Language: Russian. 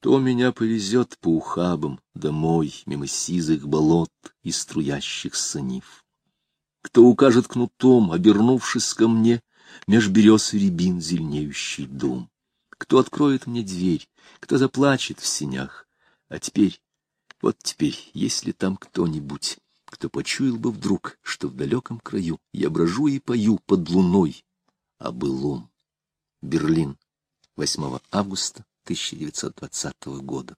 Кто меня повезет по ухабам домой, мимо сизых болот и струящих санив? Кто укажет кнутом, обернувшись ко мне, меж берез и рябин зеленеющий дом? Кто откроет мне дверь, кто заплачет в синях? А теперь, вот теперь, есть ли там кто-нибудь, кто почуял бы вдруг, что в далеком краю я брожу и пою под луной о былом? Берлин, 8 августа 1920 года.